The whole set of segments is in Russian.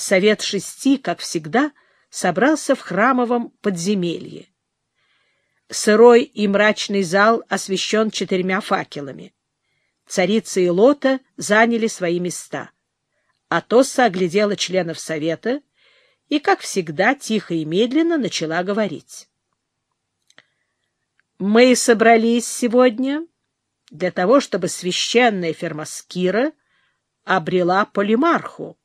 Совет шести, как всегда, собрался в храмовом подземелье. Сырой и мрачный зал освещен четырьмя факелами. Царица и Лота заняли свои места. Атосса оглядела членов совета и, как всегда, тихо и медленно начала говорить. «Мы собрались сегодня для того, чтобы священная фермаскира обрела полимарху.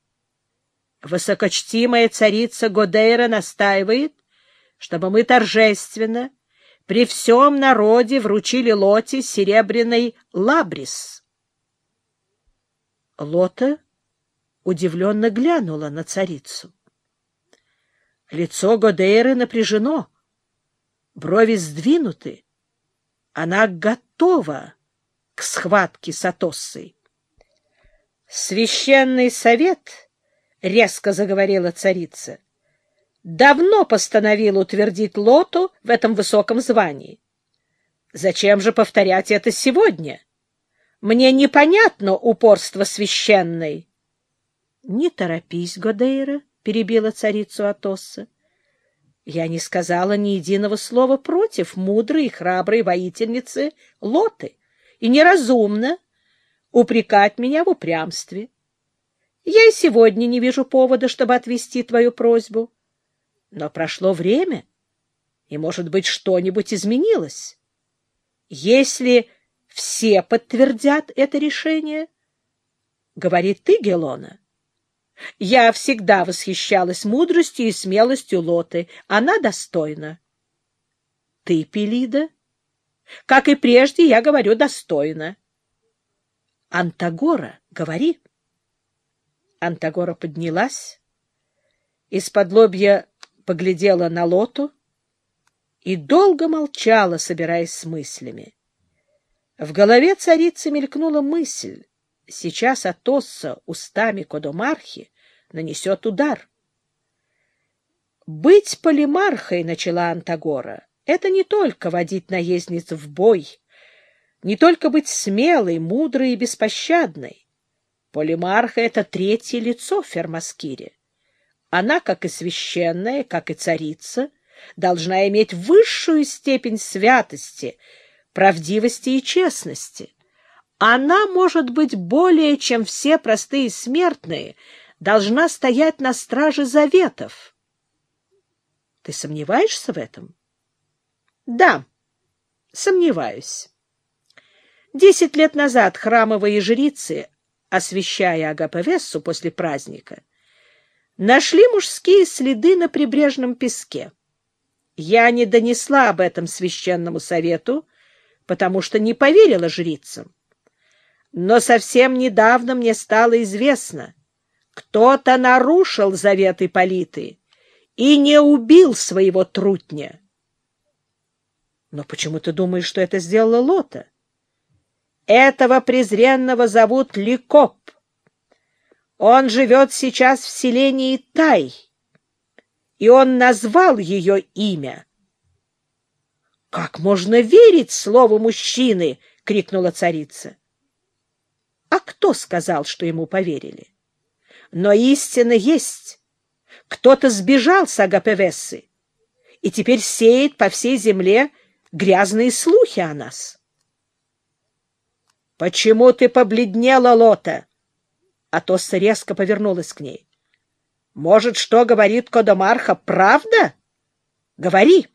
Высокочтимая царица Годейра настаивает, чтобы мы торжественно при всем народе вручили Лоте серебряный лабрис. Лота удивленно глянула на царицу. Лицо Годейры напряжено, брови сдвинуты. Она готова к схватке с Атоссой. «Священный совет», — резко заговорила царица, давно постановил утвердить Лоту в этом высоком звании. Зачем же повторять это сегодня? Мне непонятно упорство священной. — Не торопись, Годейра, — перебила царицу Атосса. Я не сказала ни единого слова против мудрой и храброй воительницы Лоты, и неразумно упрекать меня в упрямстве. Я и сегодня не вижу повода, чтобы отвести твою просьбу. Но прошло время, и, может быть, что-нибудь изменилось. Если все подтвердят это решение, говорит ты, Гелона, я всегда восхищалась мудростью и смелостью Лоты. Она достойна. Ты, Пелида, как и прежде, я говорю достойно. Антагора, говори. Антагора поднялась, из-под лобья поглядела на Лоту и долго молчала, собираясь с мыслями. В голове царицы мелькнула мысль. Сейчас Атосса устами Кодомархи нанесет удар. «Быть полимархой», — начала Антагора, — «это не только водить наездниц в бой, не только быть смелой, мудрой и беспощадной. Полимарха — это третье лицо в Фермаскире. Она, как и священная, как и царица, должна иметь высшую степень святости, правдивости и честности. Она, может быть, более, чем все простые смертные, должна стоять на страже заветов. Ты сомневаешься в этом? Да, сомневаюсь. Десять лет назад храмовые жрицы, освещая Агапавессу после праздника, нашли мужские следы на прибрежном песке. Я не донесла об этом священному совету, потому что не поверила жрицам. Но совсем недавно мне стало известно, кто-то нарушил завет Ипполиты и не убил своего трутня. Но почему ты думаешь, что это сделала Лота? Этого презренного зовут Ликоп. Он живет сейчас в селении Тай, и он назвал ее имя. — Как можно верить слову мужчины? — крикнула царица. — А кто сказал, что ему поверили? Но истина есть. Кто-то сбежал с Агапевессы и теперь сеет по всей земле грязные слухи о нас. — Почему ты побледнела, Лота? Атосса резко повернулась к ней. — Может, что говорит Кодомарха, правда? Говори.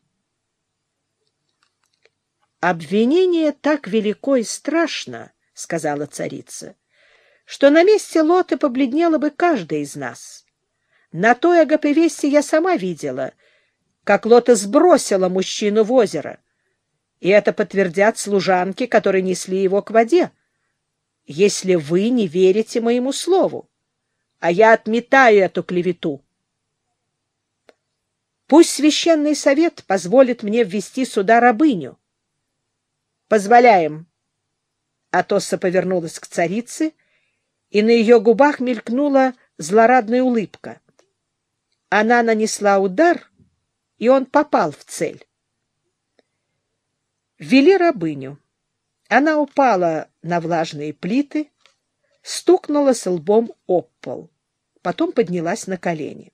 Обвинение так велико и страшно, — сказала царица, — что на месте Лоты побледнела бы каждая из нас. На той Агапевесте я сама видела, как Лота сбросила мужчину в озеро, и это подтвердят служанки, которые несли его к воде если вы не верите моему слову, а я отметаю эту клевету. Пусть священный совет позволит мне ввести сюда рабыню. Позволяем. Атосса повернулась к царице, и на ее губах мелькнула злорадная улыбка. Она нанесла удар, и он попал в цель. Вели рабыню. Она упала на влажные плиты, стукнула с лбом об пол. потом поднялась на колени.